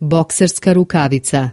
Bokserska rukavica.